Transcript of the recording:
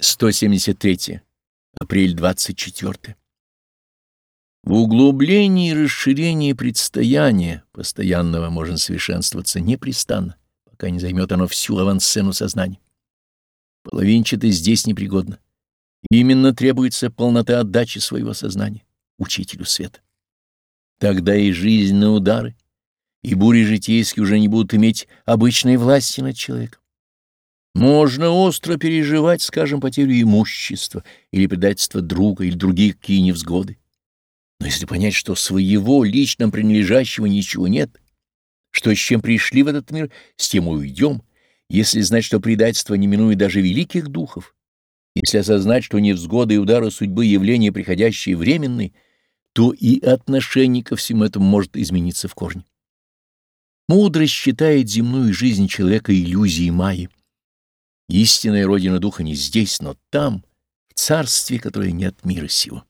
173. Апрель 24. В углублении и расширении предстояния постоянного можно совершенствоваться непрестанно, пока не займет оно всю авансцену сознания. Половинчато здесь непригодно. Именно требуется полнота отдачи своего сознания учителю света. Тогда и жизненные удары, и бури житейские уже не будут иметь обычной власти над человеком. Можно остро переживать, скажем, потерю имущества или предательство друга или другие какие невзгоды. Но если понять, что своего лично принадлежащего ничего нет, что с чем пришли в этот мир, с тем и уйдем, если знать, что предательство не минует даже великих духов, если осознать, что невзгоды и удары судьбы явления приходящие временные, то и отношение ко всему этому может измениться в корне. Мудрость считает земную жизнь человека иллюзией Майи. Истинная родина духа не здесь, но там, в царстве, которое нет мира сего.